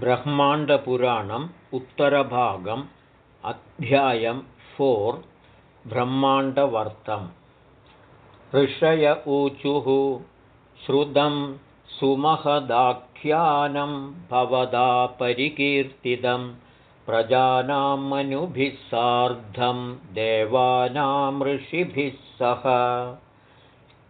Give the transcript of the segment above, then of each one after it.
ब्रह्माण्डपुराणम् उत्तरभागम् अध्यायं फोर् ब्रह्माण्डवर्तम्। ऋषय ऊचुः श्रुतं सुमहदाख्यानं भवदा परिकीर्तितं प्रजानां मनुभिः सार्धं देवानां ऋषिभिः सह।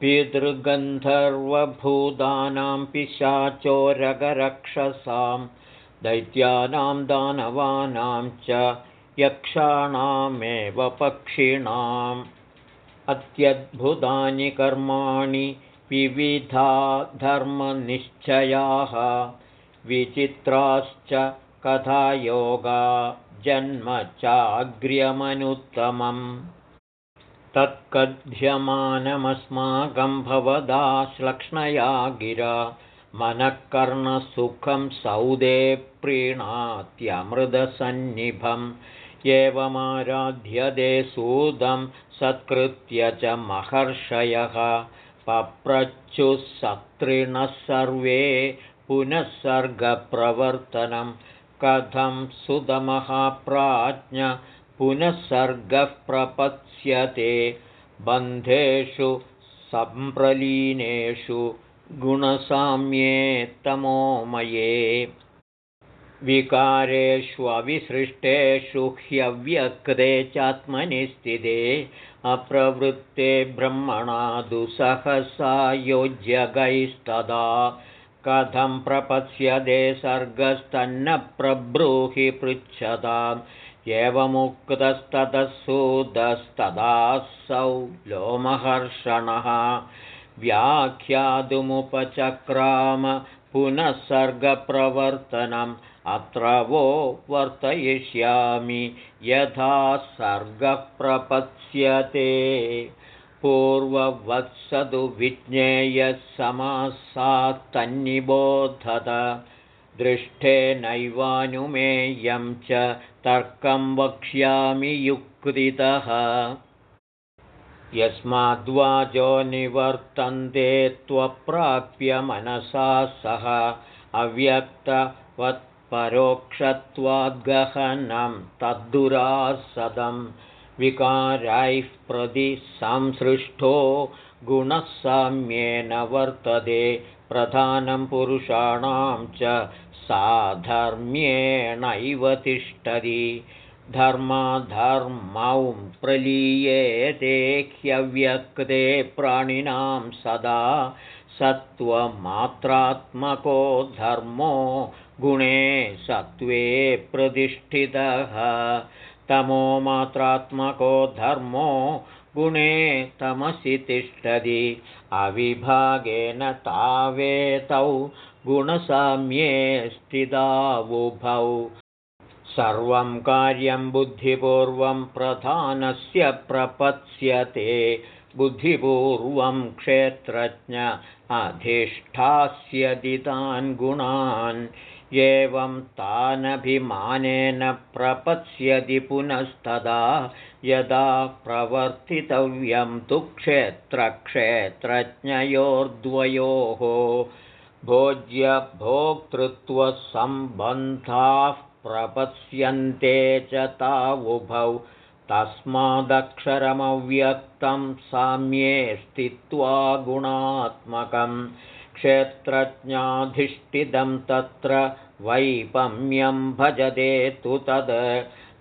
पितृगन्धर्वभूतानां पिशाचोरगरक्षसां दैत्यानां दानवानां च यक्षाणामेव पक्षिणाम्। अत्यद्भुतानि कर्माणि विविधा धर्मनिश्चयाः विचित्राश्च कथायोगा जन्म चाग्र्यमनुत्तमम्। तत्कथ्यमानमस्माकं भवदा श्लक्ष्णया गिरा मनःकर्णसुखं सौदे प्रीणात्यमृतसन्निभम् एवमाराध्यदे सूदं सत्कृत्य च महर्षयः पप्रच्युः सत्रिणः सर्वे पुनः सर्गप्रवर्तनं कथं सुतमहाप्राज्ञ पुनः सर्गः प्रपत्स्यते बन्धेषु सम्प्रलीनेषु गुणसाम्ये तमोमये विकारेष्वविसृष्टेषु ह्यव्यक्ते चात्मनि स्थिते अप्रवृत्ते ब्रह्मणा दुःसहसा योज्यगैस्तदा। कथं प्रपत्स्यते सर्गस्तन्न प्रब्रूहि पृच्छताम् एवमुक्तस्ततःसूदस्तदासौ लोमहर्षणः व्याख्यातुमुपचक्राम पुनः सर्गप्रवर्तनम् अत्र वो वर्तयिष्यामि यथा सर्गः प्रपत्स्यते पूर्ववत्सदु विज्ञेयः समासात्तन्निबोधत। दृष्टेनैवानुमेयं च तर्कं वक्ष्यामि युक्तितः यस्माद्वाजो निवर्तन्ते त्वप्राप्य मनसा सह अव्यक्तवत्परोक्षत्वाद्गहनं तद्दुरासदं विकारैः प्रति संसृष्टो गुणः साम्येन वर्तते प्रधानं पुरुषाणां च साधर्म्येणैव तिष्ठति धर्माधर्मौ प्रलीयेते ह्यव्यक्ते प्राणिनां सदा सत्त्वमात्रात्मको धर्मो गुणे सत्त्वे प्रतिष्ठितः। तमो मात्रात्मको धर्मो गुणे तमसि तिष्ठति। अविभागेन तावेतौ गुणसाम्ये स्थितावुभौ सर्वं कार्यं बुद्धिपूर्वं प्रधानस्य प्रपत्स्यते। बुद्धिपूर्वं क्षेत्रज्ञ अधिष्ठास्यति तान् गुणान्। एवं तानभिमानेन प्रपत्स्यति पुनस्तदा। यदा प्रवर्तितव्यं तु क्षेत्रक्षेत्रज्ञयोर्द्वयोः। भोज्यभोक्तृत्वसम्बन्धाः प्रपत्स्यन्ते च तावुभौ तस्मादक्षरमव्यक्तं साम्ये स्थित्वा गुणात्मकं क्षेत्रज्ञाधिष्ठितं तत्र वैपम्यं भजते तु तद्।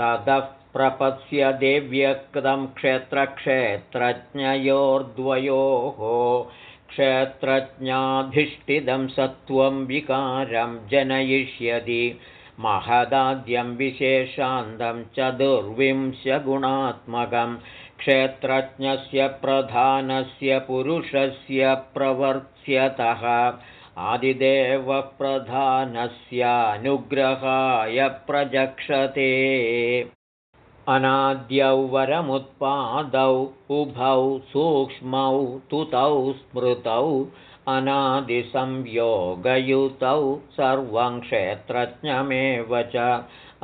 ततः प्रपत्स्यदेव्यक्तं क्षेत्रक्षेत्रज्ञयोर्द्वयोः क्षेत्रज्ञाधिष्ठितं सत्त्वं विकारं जनयिष्यति महदाद्यं विशेषान्तं चतुर्विंशगुणात्मकं क्षेत्रज्ञस्य प्रधानस्य पुरुषस्य प्रवर्त्यतः आदिदेवप्रधानस्यानुग्रहाय प्रजक्षते। अनाद्यौ वरमुत्पादौ उभौ सूक्ष्मौ तुतौ स्मृतौ अनादिसंयोगयुतौ सर्वं क्षेत्रज्ञमेव च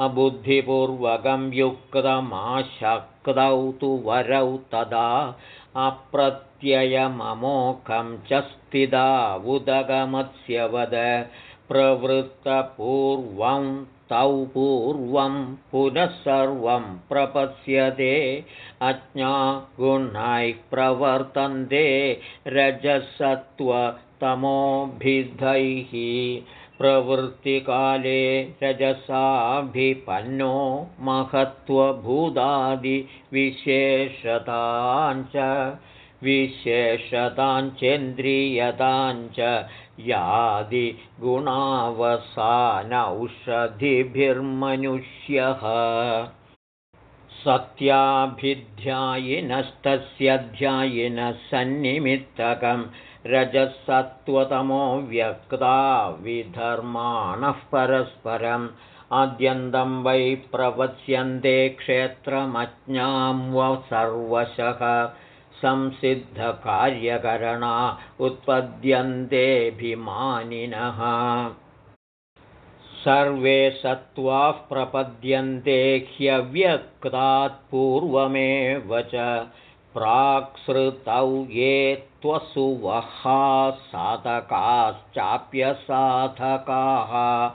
अबुद्धिपूर्वकं युक्तमाशक्तौ तु वरौ तदा अप्रत्ययममोखं च स्थिता उदगमत्स्यवद प्रवृत्तपूर्वं तौ पूर्वं पुनः सर्वं प्रपत्स्यते अज्ञागुणैः प्रवर्तन्ते रजसत्त्वतमोभिधैः। प्रवृत्तिकाले रजसाभिपन्नो महत्त्वभूतादिविशेषताञ्च विशेषताञ्चेन्द्रियताञ्च यादिगुणावसानौषधिभिर्मनुष्यः। सत्याभिध्यायिनस्तस्यध्यायिनः सन्निमित्तकम् रजसत्त्वतमो व्यक्ता विधर्माणः परस्परम्। आद्यन्तं वै प्रवत्स्यन्ते क्षेत्रमज्ञां सर्वशः संसिद्धकार्यकरणा उत्पद्यन्तेऽभिमानिनः। सर्वे सत्त्वाः प्रपद्यन्ते ह्यव्यक्तात् पूर्वमेव च। प्राक्सृतौ ये त्वसुवहा साधकाश्चाप्यसाधकाः।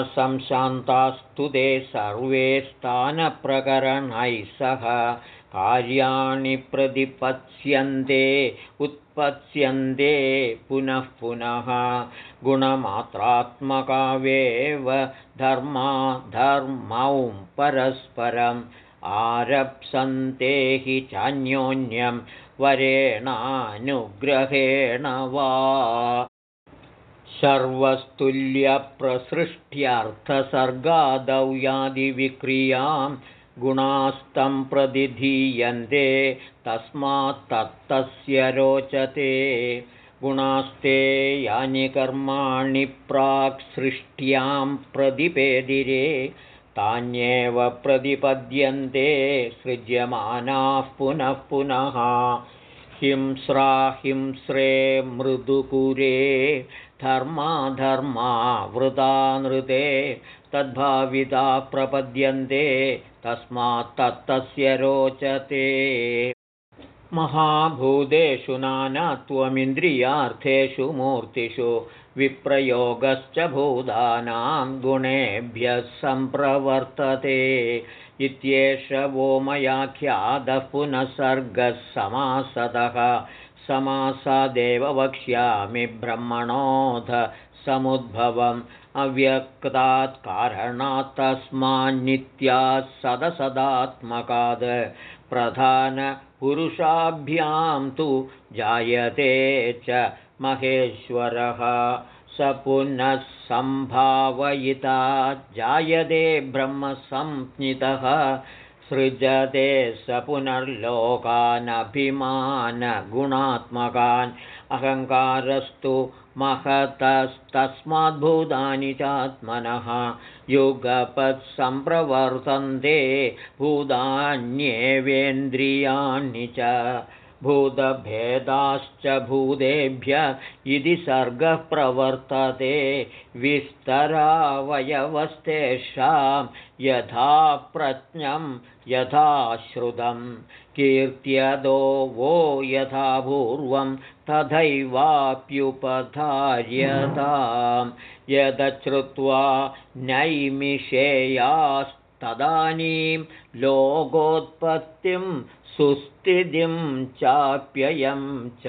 असंशान्तास्तु ते सर्वे स्थानप्रकरणैः सह कार्याणि प्रतिपत्स्यन्ते उत्पत्स्यन्ते पुनः पुनः गुणमात्रात्मकावेव धर्मा धर्मौ परस्परम् आरप्सन्ते हि चान्योन्यं वरेणानुग्रहेण वा। सर्वस्तुल्यप्रसृष्ट्यर्थसर्गादौ यादिविक्रियां गुणास्तं प्रतिधीयन्ते तस्मात्तस्य रोचते। गुणास्ते यानि कर्माणि प्राक्सृष्ट्यां प्रतिपेदिरे तान्येव प्रतिपद्यन्ते सृज्यमानाः पुनः पुनः हिंस्राहिंस्रे मृदुपुरे धर्मा धर्मा नृते तद्भाविता प्रपद्यन्ते तस्मात् तत्तस्य रोचते। महाभूतेषु नानात्वमिन्द्रियार्थेषु मूर्तिषु विप्रयोगश्च भूतानां गुणेभ्यः सम्प्रवर्तते इत्येष वो मयाख्यातः पुनः सर्गः समासतः समासादेव वक्ष्यामि ब्रह्मणोऽध समुद्भवम्। अव्यक्तात् कारणात् तस्मान्नित्यात् सदसदात्मकात्। प्रधानपुरुषाभ्यां तु जायते च महेश्वरः स पुनः सम्भावयिता जायते ब्रह्मसंज्ञितः सृजते स पुनर्लोकानभिमानगुणात्मकान् अहङ्कारस्तु महतस्तस्माद्भूतानि चात्मनः युगपत्सम्प्रवर्तन्ते भूतान्येवेन्द्रियाणि च भूतभेदाश्च भूतेभ्य इति सर्गः प्रवर्तते विस्तरावयवस्तेषां यथा प्रज्ञं यथा श्रुतं। कीर्त्यदो वो यथा पूर्वं तथैवाप्युपधार्यतां। यदश्रुत्वा नैमिषेयास्तदानीं लोकोत्पत्तिं सुस्थितिं चाप्ययं च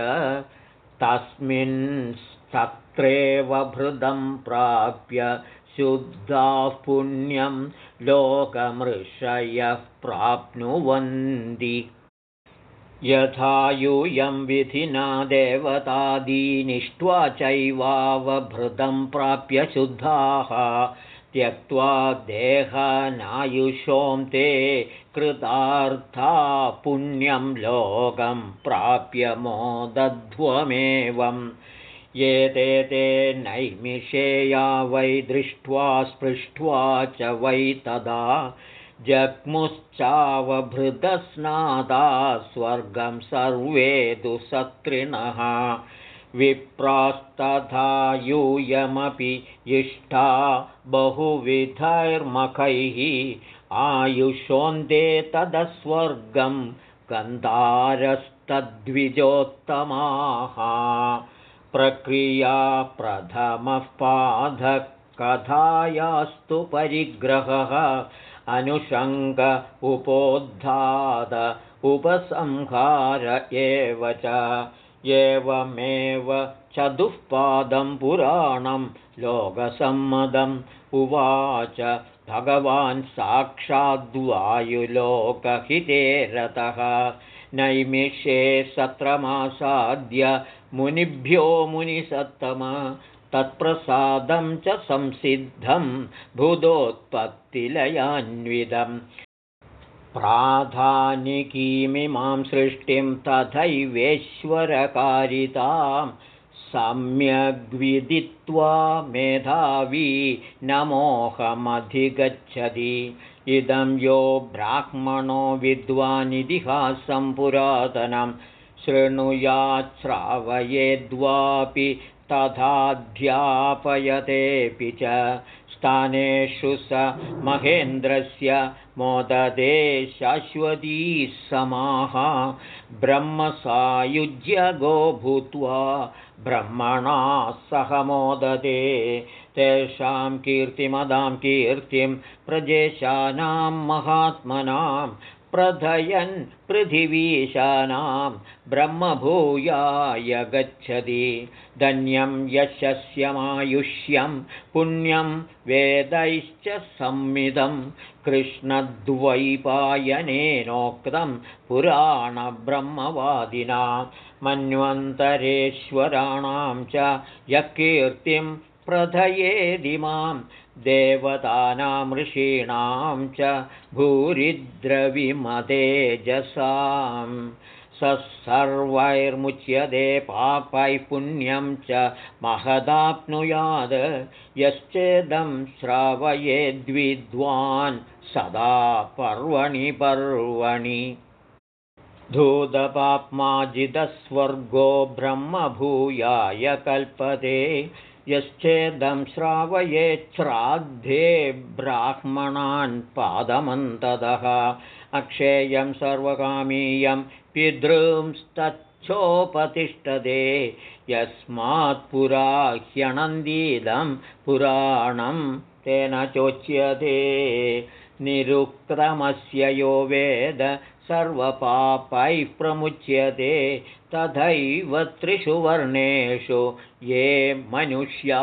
तस्मिंस्तत्रेव भृदं प्राप्य शुद्धाः पुण्यं लोकमृषयः प्राप्नुवन्ति। यथा यूयं विधिना देवतादीनिष्ट्वा चैवावभृतं प्राप्य शुद्धाः त्यक्त्वा देहनायुषों ते कृतार्था पुण्यं लोकं प्राप्य मोदध्वमेवं ये ते ते नैमिषेया वै दृष्ट्वा स्पृष्ट्वा च वै तदा जग्मुश्चावभृतस्नादा स्वर्गं सर्वे दुसत्रिणः विप्रास्तथा यूयमपि इष्टा बहुविधैर्मखैः आयुषोऽन्ते तदस्वर्गं गन्धारस्तद्विजोत्तमाः। प्रक्रिया प्रथमः पाधकथायास्तु परिग्रहः अनुषङ्ग उपोद्धाद उपसंहार एव च एवमेव चतुःपादं पुराणं लोकसम्मदम् उवाच भगवान् साक्षाद्वायुलोकहिते रतः। नैमिषे सत्रमासाद्य मुनिभ्यो मुनिसत्तम। तत्प्रसादं च संसिद्धं भूतोत्पत्तिलयान्वितम् प्राधानिकीमिमां सृष्टिं तथैवेश्वरकारितां सम्यग्विदित्वा मेधावी नमोहमधिगच्छति इदं यो ब्राह्मणो विद्वानितिहासं पुरातनं शृणुयाच्छ्रावयेद्वापि तथाध्यापयतेऽपि च स्थानेषु स महेन्द्रस्य मोददे शाश्वती समाः ब्रह्मसायुज्यगो भूत्वा ब्रह्मणा सह मोदते तेषां कीर्तिमदां कीर्तिं प्रजेशानां महात्मनां प्रथयन् पृथिवीशानां ब्रह्मभूयाय गच्छति। धन्यं यशस्यमायुष्यं पुण्यं वेदैश्च संमिदं। कृष्णद्वैपायनेनोक्तं पुराणब्रह्मवादिना। मन्वन्तरेश्वराणां च यः कीर्तिं प्रथयेदिमां देवतानां ऋषीणां च भूरिद्रविमतेजसां स सर्वैर्मुच्यते पापैः पुण्यं च महदाप्नुयात् यश्चेदं श्रावयेद्विद्वान् सदा पर्वणि पर्वणि। धूतपाप्माजितस्वर्गो ब्रह्मभूयाय कल्पते यश्चेदं श्रावयेच्छ्राद्धे ब्राह्मणान् पादमन्तदः। अक्षेयं सर्वकामीयं पितृंस्तच्छोपतिष्ठते यस्मात्पुरा ह्यनन्दीदं पुराणं तेन चोच्यते। निरुक्तमस्य यो वेद सर्वपापैः प्रमुच्यते तथैव त्रिषु वर्णेषु ये मनुष्या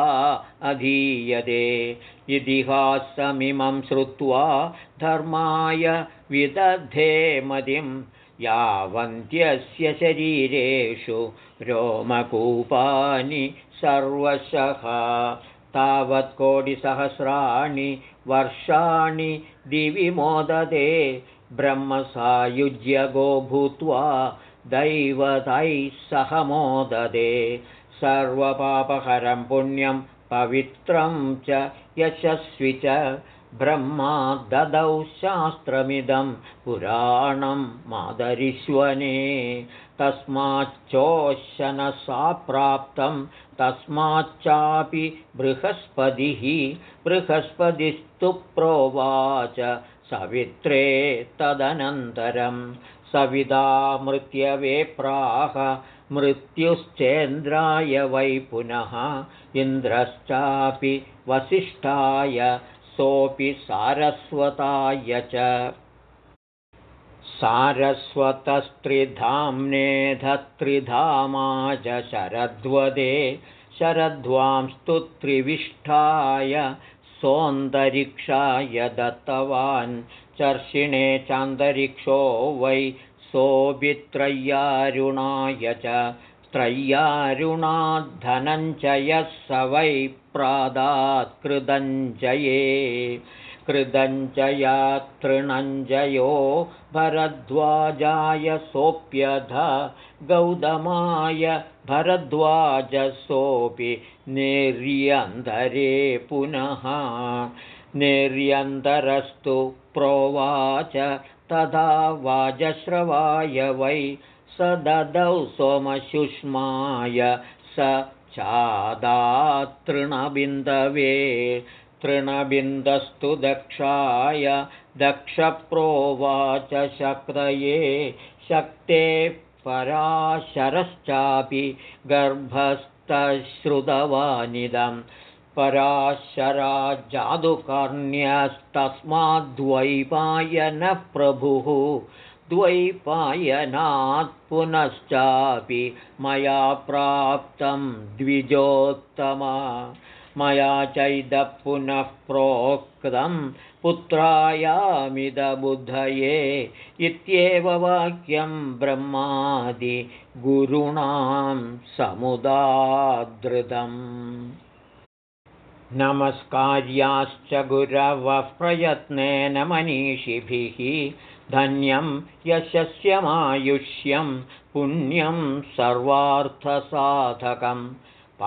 अधीयते। इतिहासमिमं श्रुत्वा धर्माय विदधे मतिं यावन्त्यस्य शरीरेषु रोमकूपानि सर्वशः। तावत्कोटिसहस्राणि वर्षाणि दिवि मोदते ब्रह्मसायुज्यगो भूत्वा दैवतैः सह मोददे। सर्वपापहरं पुण्यं पवित्रं च यशस्वि च ब्रह्मा ददौ शास्त्रमिदं पुराणं मादरिष्वने। तस्माच्चोशनसा प्राप्तं तस्माच्चापि बृहस्पतिः बृहस्पतिस्तु प्रोवाच सवित्रे तदनन्तरं सविदा मृत्यवे प्राह मृत्युश्चेन्द्राय वै पुनः इन्द्रश्चापि वसिष्ठाय सोऽपि सारस्वताय च। सारस्वतस्त्रिधाम्नेधत्रिधामा च शरद्वदे शरध्वांस्तु त्रिविष्ठाय सोऽन्तरिक्षाय दत्तवान् चर्षिणे चान्तरिक्षो वै सोऽभित्रय्यारुणाय च त्रय्यारुणाद्धनञ्जयः स वै प्रादात्कृदञ्जये कृदञ्जया तृणञ्जयो भरद्वाजाय सोऽप्यध गौतमाय भरद्वाजसोऽपि निर्यन्धरे पुनः। निर्यन्तरस्तु प्रोवाच तदा वाजश्रवाय वै स ददौ सोमशुष्माय स चादातृणबिन्दवे। तृणबिन्दस्तु दक्षाय दक्षप्रोवाच शक्तये शक्ते पराशरश्चापि गर्भस्थ श्रुतवानिदं पराशराजादुकर्ण्यस्तस्माद्वैपायनः प्रभुः द्वैपायनात् पुनश्चापि मया प्राप्तं द्विजोत्तमा मया चैदः पुनः प्रोक्तं पुत्रायामिदबुद्धये इत्येव वाक्यं ब्रह्मादिगुरुणां समुदादृतम्। नमस्कार्याश्च गुरवः प्रयत्नेन मनीषिभिः धन्यं यशस्यमायुष्यं पुण्यं सर्वार्थसाधकम्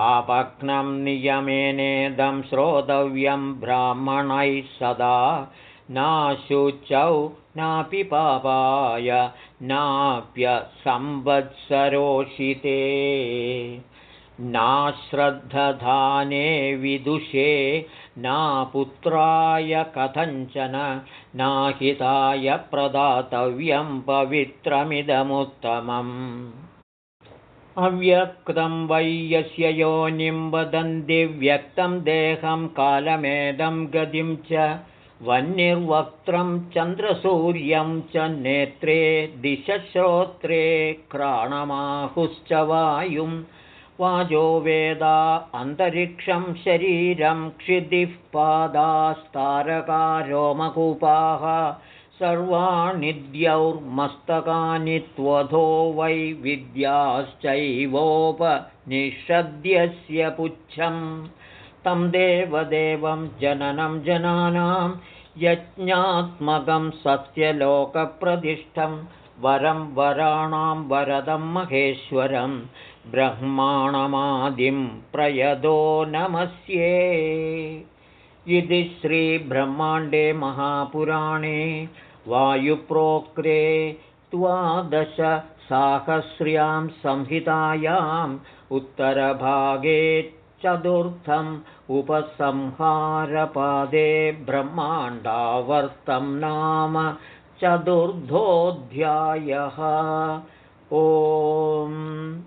पापघ्नं नियमेनेदं श्रोतव्यं ब्राह्मणैः सदा। नाशुचौ नापि पापाय नाप्यसंवत्सरोषिते। नाश्रद्धधाने विदुषे नापुत्राय कथञ्चन नाहिताय प्रदातव्यं पवित्रमिदमुत्तमम् अव्यक्तं वै यस्य योनिं वदन्ति व्यक्तं देहं कालमेदं गतिं च वह्निर्वक्त्रं चन्द्रसूर्यं च नेत्रे दिशश्रोत्रे क्राणमाहुश्च वायुं। वाजो वेदा अन्तरिक्षं शरीरं क्षिदिः पादास्तारकारोमकूपाः सर्वाणि द्यौर्मस्तकानि त्वधो वै विद्याश्चैवोपनिषद्यस्य पुच्छं तं देवदेवं जननं जनानां यज्ञात्मकं सत्यलोकप्रतिष्ठं वरं वराणां वरदं महेश्वरं ब्रह्माणमादिं प्रयदो नमस्ये। इति श्रीब्रह्माण्डे महापुराणे वायुप्रोक्ते द्वादशसाहस्र्यां संहितायाम् उत्तरभागे चतुर्थम् उपसंहारपादे ब्रह्माण्डावर्तं नाम चतुर्थोऽध्यायः। ओम्